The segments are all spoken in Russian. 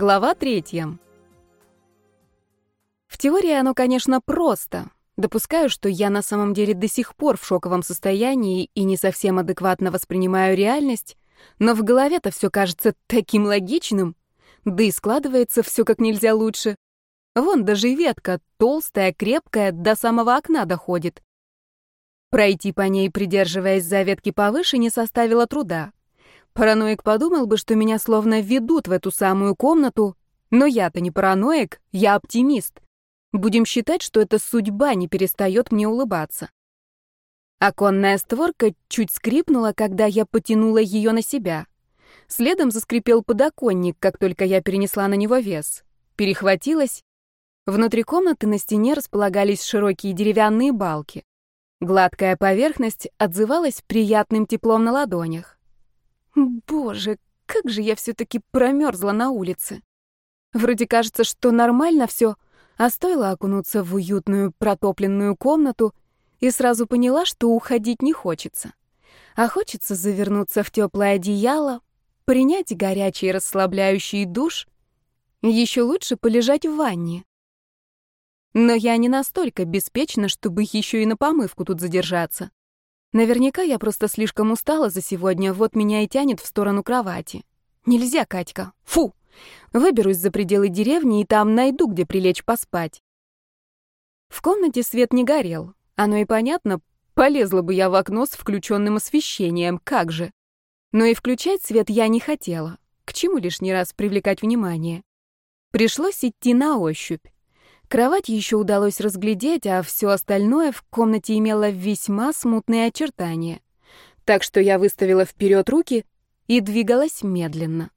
Глава третья. В теории оно, конечно, просто. Допускаю, что я на самом деле до сих пор в шоковом состоянии и не совсем адекватно воспринимаю реальность, но в голове-то все кажется таким логичным, да и складывается все как нельзя лучше. Вон даже ветка, толстая, крепкая, до самого окна доходит. Пройти по ней, придерживаясь за ветки повыше, не составило труда. Параноик подумал бы, что меня словно ведут в эту самую комнату, но я-то не параноик, я оптимист. Будем считать, что эта судьба не перестает мне улыбаться. Оконная створка чуть скрипнула, когда я потянула ее на себя. Следом заскрипел подоконник, как только я перенесла на него вес. Перехватилась. Внутри комнаты на стене располагались широкие деревянные балки. Гладкая поверхность отзывалась приятным теплом на ладонях. Боже, как же я все-таки промерзла на улице. Вроде кажется, что нормально все, а стоило окунуться в уютную протопленную комнату и сразу поняла, что уходить не хочется. А хочется завернуться в теплое одеяло, принять горячий расслабляющий душ, еще лучше полежать в ванне. Но я не настолько беспечна, чтобы еще и на помывку тут задержаться. Наверняка я просто слишком устала за сегодня, вот меня и тянет в сторону кровати. Нельзя, Катька. Фу! Выберусь за пределы деревни и там найду, где прилечь поспать. В комнате свет не горел. Оно и понятно, полезла бы я в окно с включенным освещением, как же. Но и включать свет я не хотела. К чему лишний раз привлекать внимание? Пришлось идти на ощупь. Кровать еще удалось разглядеть, а все остальное в комнате имело весьма смутные очертания. Так что я выставила вперед руки и двигалась медленно.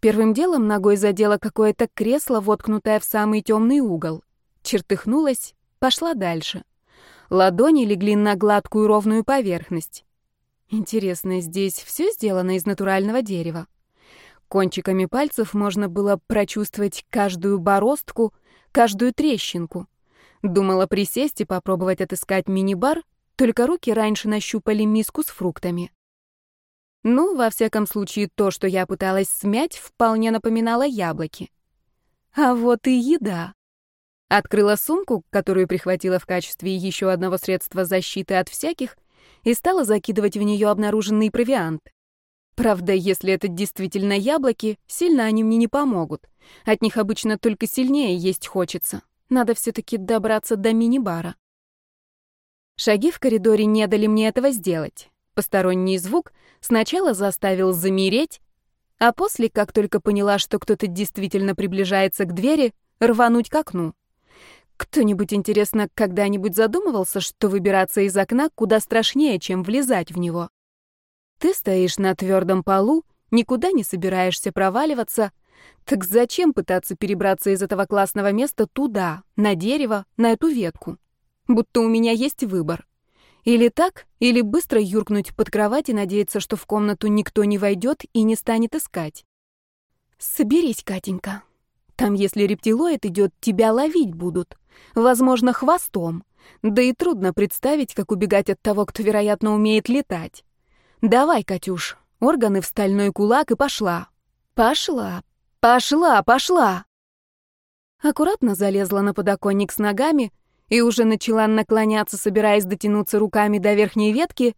Первым делом ногой задела какое-то кресло, воткнутое в самый темный угол. Чертыхнулась, пошла дальше. Ладони легли на гладкую ровную поверхность. Интересно, здесь все сделано из натурального дерева. Кончиками пальцев можно было прочувствовать каждую бороздку, каждую трещинку. Думала присесть и попробовать отыскать мини-бар, только руки раньше нащупали миску с фруктами. Ну, во всяком случае, то, что я пыталась смять, вполне напоминало яблоки. А вот и еда. Открыла сумку, которую прихватила в качестве еще одного средства защиты от всяких, и стала закидывать в нее обнаруженный провиант. Правда, если это действительно яблоки, сильно они мне не помогут. От них обычно только сильнее есть хочется. Надо все-таки добраться до мини-бара. Шаги в коридоре не дали мне этого сделать. Посторонний звук сначала заставил замереть, а после, как только поняла, что кто-то действительно приближается к двери, рвануть к окну. Кто-нибудь, интересно, когда-нибудь задумывался, что выбираться из окна куда страшнее, чем влезать в него? Ты стоишь на твердом полу, никуда не собираешься проваливаться. Так зачем пытаться перебраться из этого классного места туда, на дерево, на эту ветку? Будто у меня есть выбор. Или так, или быстро юркнуть под кровать и надеяться, что в комнату никто не войдет и не станет искать. Соберись, Катенька. Там, если рептилоид идет, тебя ловить будут. Возможно, хвостом. Да и трудно представить, как убегать от того, кто, вероятно, умеет летать. «Давай, Катюш, органы в стальной кулак и пошла». «Пошла, пошла, пошла!» Аккуратно залезла на подоконник с ногами и уже начала наклоняться, собираясь дотянуться руками до верхней ветки.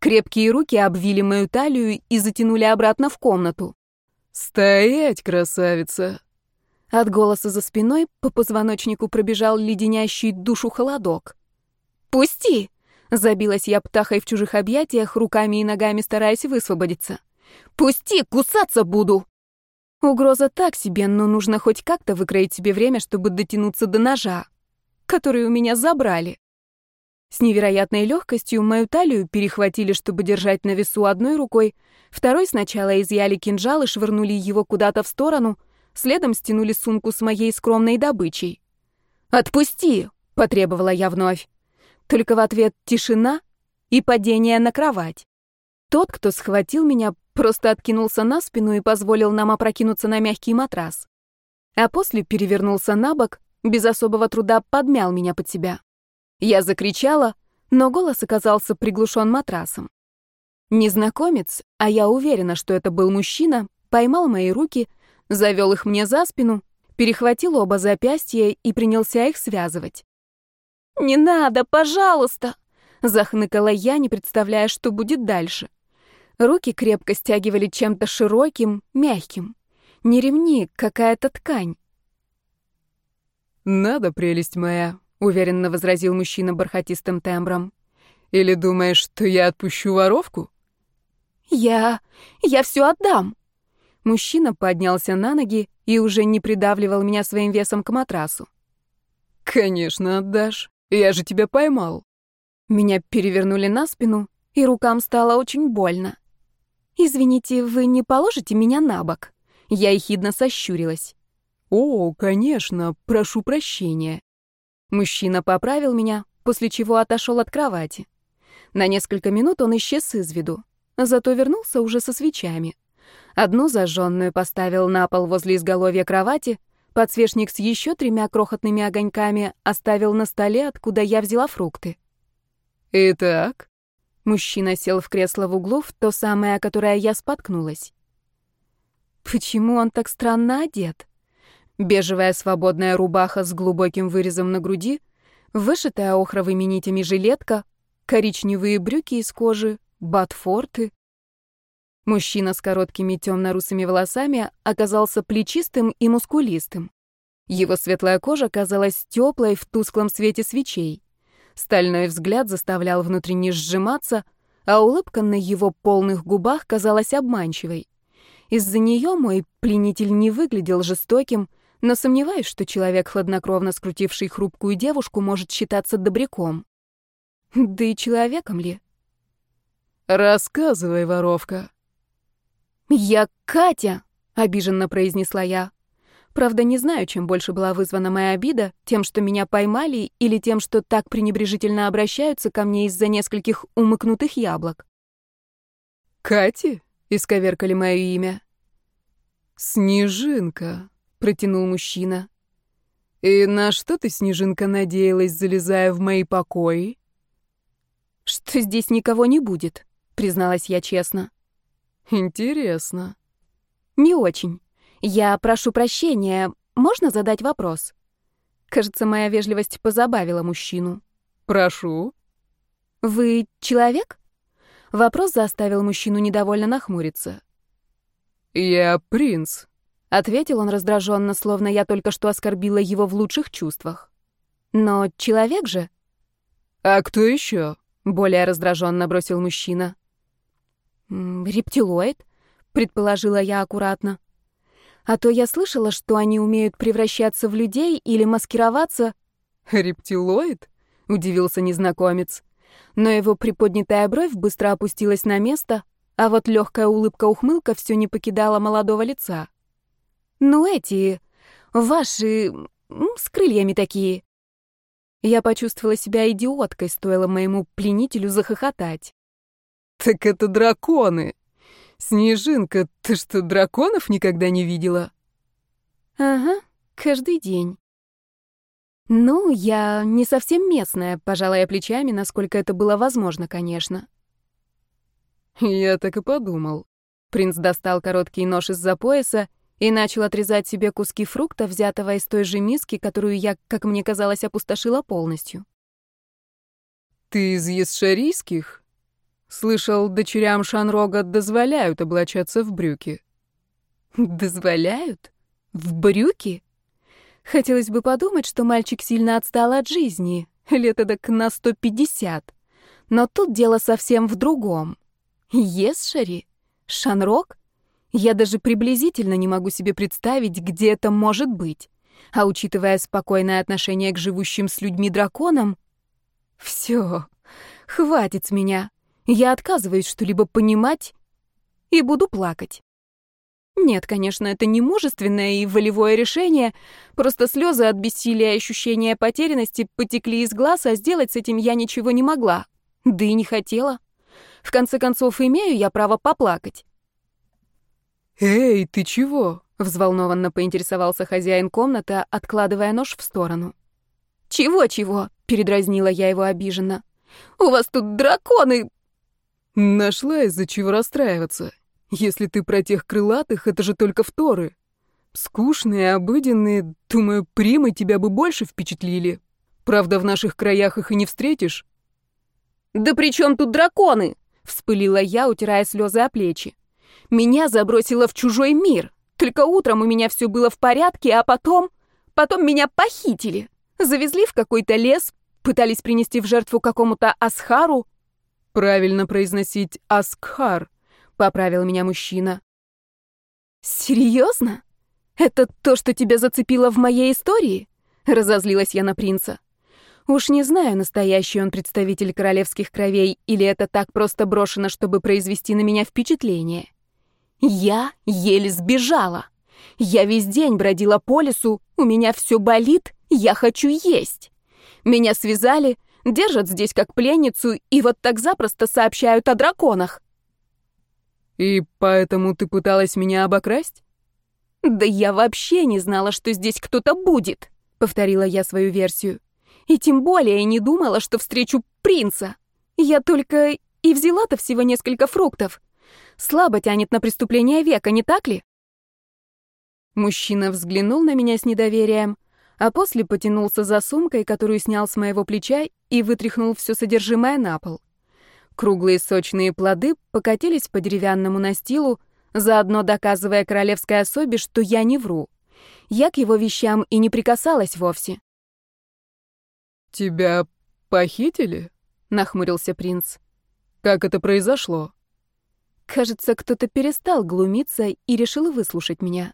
Крепкие руки обвили мою талию и затянули обратно в комнату. «Стоять, красавица!» От голоса за спиной по позвоночнику пробежал леденящий душу холодок. «Пусти!» Забилась я птахой в чужих объятиях, руками и ногами стараясь высвободиться. «Пусти, кусаться буду!» Угроза так себе, но нужно хоть как-то выкроить себе время, чтобы дотянуться до ножа, который у меня забрали. С невероятной легкостью мою талию перехватили, чтобы держать на весу одной рукой, второй сначала изъяли кинжал и швырнули его куда-то в сторону, следом стянули сумку с моей скромной добычей. «Отпусти!» — потребовала я вновь. Только в ответ тишина и падение на кровать. Тот, кто схватил меня, просто откинулся на спину и позволил нам опрокинуться на мягкий матрас. А после перевернулся на бок, без особого труда подмял меня под себя. Я закричала, но голос оказался приглушен матрасом. Незнакомец, а я уверена, что это был мужчина, поймал мои руки, завел их мне за спину, перехватил оба запястья и принялся их связывать. «Не надо, пожалуйста!» — захныкала я, не представляя, что будет дальше. Руки крепко стягивали чем-то широким, мягким. Не ремни, какая-то ткань. «Надо, прелесть моя», — уверенно возразил мужчина бархатистым тембром. «Или думаешь, что я отпущу воровку?» «Я... я все отдам!» Мужчина поднялся на ноги и уже не придавливал меня своим весом к матрасу. «Конечно отдашь. Я же тебя поймал». Меня перевернули на спину, и рукам стало очень больно. «Извините, вы не положите меня на бок?» Я ехидно сощурилась. «О, конечно, прошу прощения». Мужчина поправил меня, после чего отошел от кровати. На несколько минут он исчез из виду, зато вернулся уже со свечами. Одну зажженную поставил на пол возле изголовья кровати, подсвечник с еще тремя крохотными огоньками оставил на столе, откуда я взяла фрукты. «Итак?» Мужчина сел в кресло в углу, в то самое, о которое я споткнулась. Почему он так странно одет? Бежевая свободная рубаха с глубоким вырезом на груди, вышитая охровыми нитями жилетка, коричневые брюки из кожи, ботфорты. Мужчина с короткими темно-русыми волосами оказался плечистым и мускулистым. Его светлая кожа казалась теплой в тусклом свете свечей. Стальной взгляд заставлял внутренне сжиматься, а улыбка на его полных губах казалась обманчивой. Из-за нее мой пленитель не выглядел жестоким, но сомневаюсь, что человек, хладнокровно скрутивший хрупкую девушку, может считаться добряком. Да и человеком ли? «Рассказывай, воровка», «Я Катя!» — обиженно произнесла я. Правда, не знаю, чем больше была вызвана моя обида, тем, что меня поймали, или тем, что так пренебрежительно обращаются ко мне из-за нескольких умыкнутых яблок. «Кати?» — исковеркали мое имя. «Снежинка», — протянул мужчина. «И на что ты, Снежинка, надеялась, залезая в мои покои?» «Что здесь никого не будет», — призналась я честно. Интересно. Не очень. Я прошу прощения. Можно задать вопрос? Кажется, моя вежливость позабавила мужчину. Прошу. Вы человек? Вопрос заставил мужчину недовольно нахмуриться. Я принц, ответил он раздраженно, словно я только что оскорбила его в лучших чувствах. Но человек же? А кто еще? более раздраженно бросил мужчина. «Рептилоид?» — предположила я аккуратно. «А то я слышала, что они умеют превращаться в людей или маскироваться». «Рептилоид?» — удивился незнакомец. Но его приподнятая бровь быстро опустилась на место, а вот легкая улыбка-ухмылка все не покидала молодого лица. «Ну эти... ваши... с крыльями такие». Я почувствовала себя идиоткой, стоило моему пленителю захохотать. «Так это драконы! Снежинка, ты что, драконов никогда не видела?» «Ага, каждый день». «Ну, я не совсем местная», — пожала я плечами, насколько это было возможно, конечно. «Я так и подумал». Принц достал короткий нож из-за пояса и начал отрезать себе куски фрукта, взятого из той же миски, которую я, как мне казалось, опустошила полностью. «Ты из Есшарийских?» Слышал, дочерям Шанрога дозволяют облачаться в брюки. Дозволяют? В брюки? Хотелось бы подумать, что мальчик сильно отстал от жизни, лет эдак на 150. Но тут дело совсем в другом. Есшари? Шанрог? Я даже приблизительно не могу себе представить, где это может быть. А учитывая спокойное отношение к живущим с людьми драконам... Все, хватит с меня. Я отказываюсь что-либо понимать и буду плакать. Нет, конечно, это не мужественное и волевое решение, просто слезы от бессилия и ощущения потерянности потекли из глаз, а сделать с этим я ничего не могла, да и не хотела. В конце концов, имею я право поплакать. «Эй, ты чего?» — взволнованно поинтересовался хозяин комнаты, откладывая нож в сторону. «Чего-чего?» — передразнила я его обиженно. «У вас тут драконы Нашла из-за чего расстраиваться. Если ты про тех крылатых, это же только вторы. Скучные, обыденные, думаю, примы тебя бы больше впечатлили. Правда, в наших краях их и не встретишь. «Да при чем тут драконы?» — вспылила я, утирая слезы о плечи. «Меня забросило в чужой мир. Только утром у меня все было в порядке, а потом... Потом меня похитили. Завезли в какой-то лес, пытались принести в жертву какому-то Асхару». «Правильно произносить Аскхар», — поправил меня мужчина. «Серьезно? Это то, что тебя зацепило в моей истории?» — разозлилась я на принца. Уж не знаю, настоящий он представитель королевских кровей или это так просто брошено, чтобы произвести на меня впечатление. Я еле сбежала. Я весь день бродила по лесу, у меня все болит, я хочу есть. Меня связали, держат здесь как пленницу и вот так запросто сообщают о драконах. И поэтому ты пыталась меня обокрасть? Да я вообще не знала, что здесь кто-то будет, повторила я свою версию. И тем более не думала, что встречу принца. Я только и взяла-то всего несколько фруктов. Слабо тянет на преступление века, не так ли? Мужчина взглянул на меня с недоверием, а после потянулся за сумкой, которую снял с моего плеча и вытряхнул все содержимое на пол. Круглые сочные плоды покатились по деревянному настилу, заодно доказывая королевской особе, что я не вру. Я к его вещам и не прикасалась вовсе. «Тебя похитили?» — нахмурился принц. «Как это произошло?» Кажется, кто-то перестал глумиться и решил выслушать меня.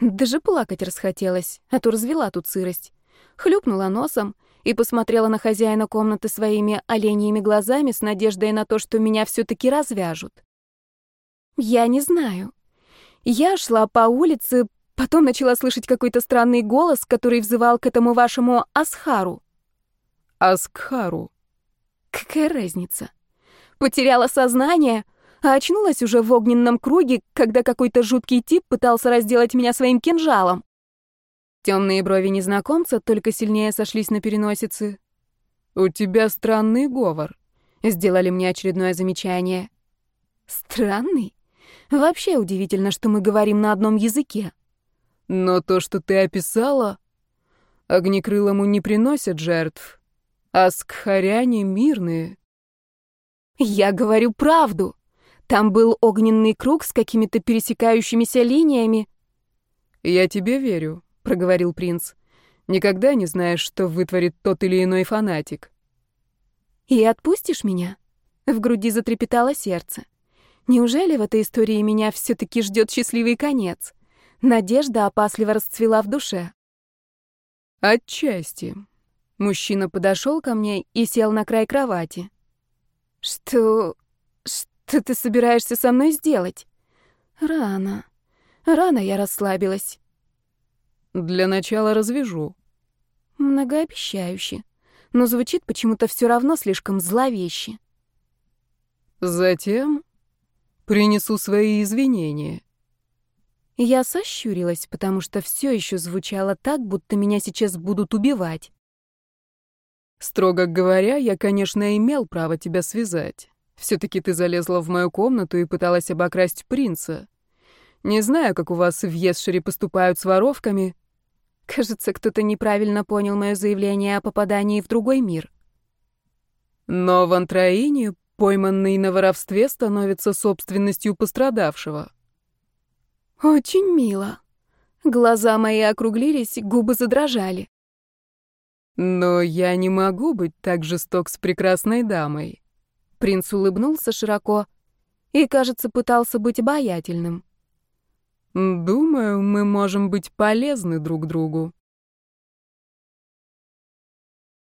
Даже плакать расхотелось, а то развела тут сырость. Хлюпнула носом и посмотрела на хозяина комнаты своими оленьими глазами с надеждой на то, что меня все-таки развяжут. Я не знаю. Я шла по улице, потом начала слышать какой-то странный голос, который взывал к этому вашему Асхару. Аскхару. Какая разница? Потеряла сознание, а очнулась уже в огненном круге, когда какой-то жуткий тип пытался разделать меня своим кинжалом. Темные брови незнакомца только сильнее сошлись на переносице. «У тебя странный говор», — сделали мне очередное замечание. «Странный? Вообще удивительно, что мы говорим на одном языке». «Но то, что ты описала, огнекрылому не приносят жертв, а скхаряне мирные. Я говорю правду. Там был огненный круг с какими-то пересекающимися линиями. Я тебе верю, проговорил принц. Никогда не знаешь, что вытворит тот или иной фанатик. И отпустишь меня? В груди затрепетало сердце. Неужели в этой истории меня все таки ждет счастливый конец? Надежда опасливо расцвела в душе. Отчасти, Мужчина подошел ко мне и сел на край кровати. «Что... что ты собираешься со мной сделать?» «Рано. Рано я расслабилась». «Для начала развяжу». Многообещающе, но звучит почему-то все равно слишком зловеще. «Затем принесу свои извинения». Я сощурилась, потому что все еще звучало так, будто меня сейчас будут убивать. Строго говоря, я, конечно, имел право тебя связать. Все-таки ты залезла в мою комнату и пыталась обокрасть принца. Не знаю, как у вас в Есшере поступают с воровками. Кажется, кто-то неправильно понял мое заявление о попадании в другой мир. Но в Антраине пойманный на воровстве становится собственностью пострадавшего. Очень мило. Глаза мои округлились, губы задрожали. Но я не могу быть так жесток с прекрасной дамой. Принц улыбнулся широко и, кажется, пытался быть обаятельным. Думаю, мы можем быть полезны друг другу.